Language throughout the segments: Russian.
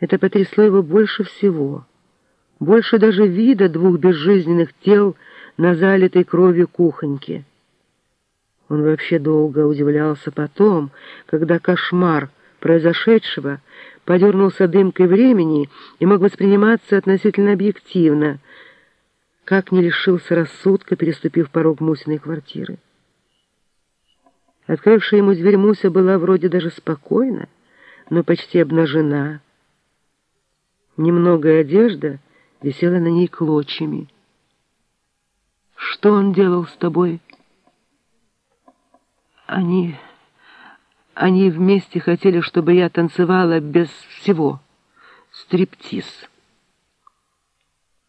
Это потрясло его больше всего, больше даже вида двух безжизненных тел на залитой кровью кухоньке. Он вообще долго удивлялся потом, когда кошмар произошедшего подернулся дымкой времени и мог восприниматься относительно объективно, как не лишился рассудка, переступив порог Мусиной квартиры. Открывшая ему дверь Муся была вроде даже спокойна, но почти обнажена. Немногое одежда висела на ней клочьями. «Что он делал с тобой?» «Они... они вместе хотели, чтобы я танцевала без всего. Стриптиз».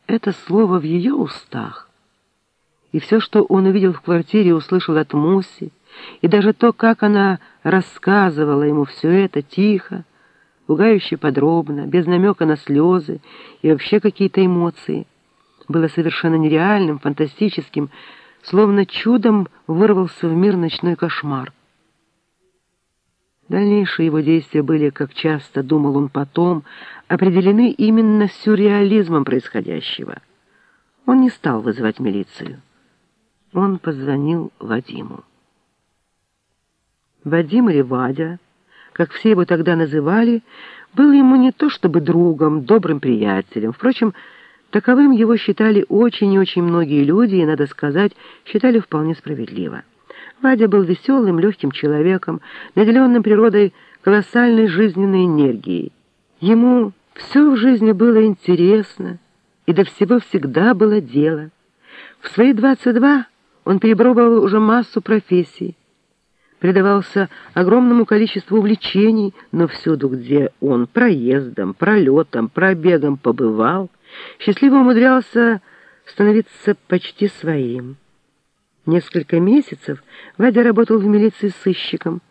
Это слово в ее устах. И все, что он увидел в квартире, услышал от Муси, и даже то, как она рассказывала ему все это тихо, пугающе подробно, без намека на слезы и вообще какие-то эмоции, было совершенно нереальным, фантастическим, словно чудом вырвался в мир ночной кошмар. Дальнейшие его действия были, как часто думал он потом, определены именно сюрреализмом происходящего. Он не стал вызывать милицию. Он позвонил Вадиму. Вадим или Вадя, как все его тогда называли, был ему не то чтобы другом, добрым приятелем. Впрочем, таковым его считали очень и очень многие люди, и, надо сказать, считали вполне справедливо. Вадя был веселым, легким человеком, наделенным природой колоссальной жизненной энергией. Ему все в жизни было интересно, и до всего всегда было дело. В свои 22 он перепробовал уже массу профессий, предавался огромному количеству увлечений, но всюду, где он проездом, пролетом, пробегом побывал, счастливо умудрялся становиться почти своим. Несколько месяцев Вадя работал в милиции сыщиком.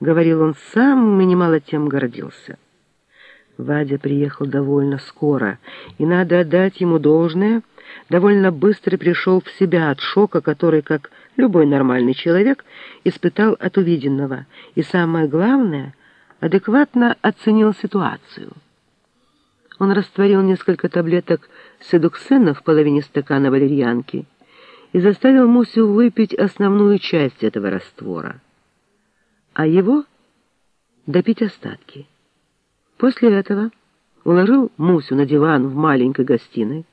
Говорил он сам и немало тем гордился. Вадя приехал довольно скоро, и надо отдать ему должное, довольно быстро пришел в себя от шока, который, как любой нормальный человек, испытал от увиденного, и самое главное, адекватно оценил ситуацию. Он растворил несколько таблеток седуксена в половине стакана валерьянки, и заставил Мусю выпить основную часть этого раствора, а его допить остатки. После этого уложил Мусю на диван в маленькой гостиной,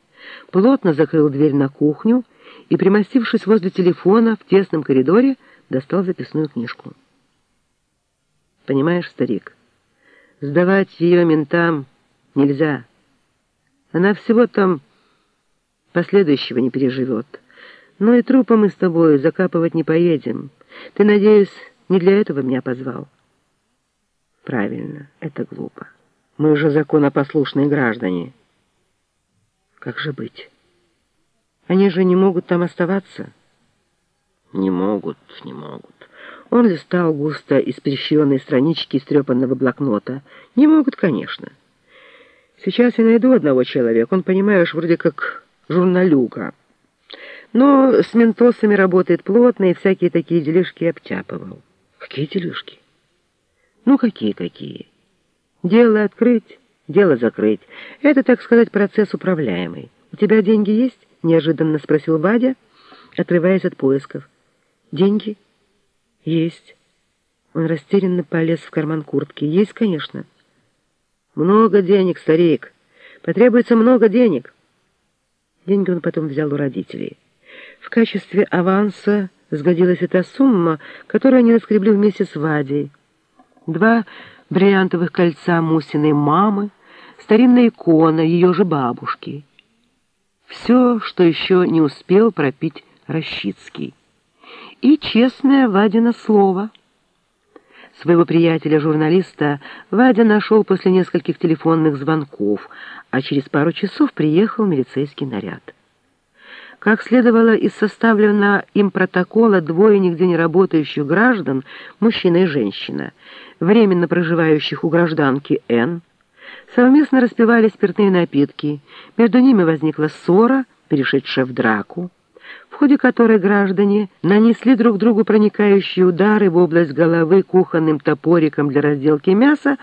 плотно закрыл дверь на кухню и, примостившись возле телефона в тесном коридоре, достал записную книжку. «Понимаешь, старик, сдавать ее ментам нельзя. Она всего там последующего не переживет». Но и трупа мы с тобой закапывать не поедем. Ты, надеюсь, не для этого меня позвал? Правильно, это глупо. Мы уже законопослушные граждане. Как же быть? Они же не могут там оставаться? Не могут, не могут. Он листал густо испрещенные странички истрепанного блокнота. Не могут, конечно. Сейчас я найду одного человека. Он, понимаешь, вроде как журналюга. Но с ментосами работает плотно и всякие такие делишки обтяпывал. Какие делишки? Ну, какие-какие? Дело открыть, дело закрыть. Это, так сказать, процесс управляемый. У тебя деньги есть? Неожиданно спросил Вадя, отрываясь от поисков. Деньги? Есть. Он растерянно полез в карман куртки. Есть, конечно. Много денег, старик. Потребуется много денег. Деньги он потом взял у родителей. В качестве аванса сгодилась эта сумма, которую они наскребли вместе с Вадей. Два бриллиантовых кольца Мусиной мамы, старинная икона ее же бабушки. Все, что еще не успел пропить Рощицкий. И честное Вадина слово. Своего приятеля-журналиста Вадя нашел после нескольких телефонных звонков, а через пару часов приехал милицейский наряд. Как следовало из составленного им протокола, двое нигде не работающих граждан, мужчина и женщина, временно проживающих у гражданки Н, совместно распивали спиртные напитки. Между ними возникла ссора, перешедшая в драку, в ходе которой граждане нанесли друг другу проникающие удары в область головы кухонным топориком для разделки мяса,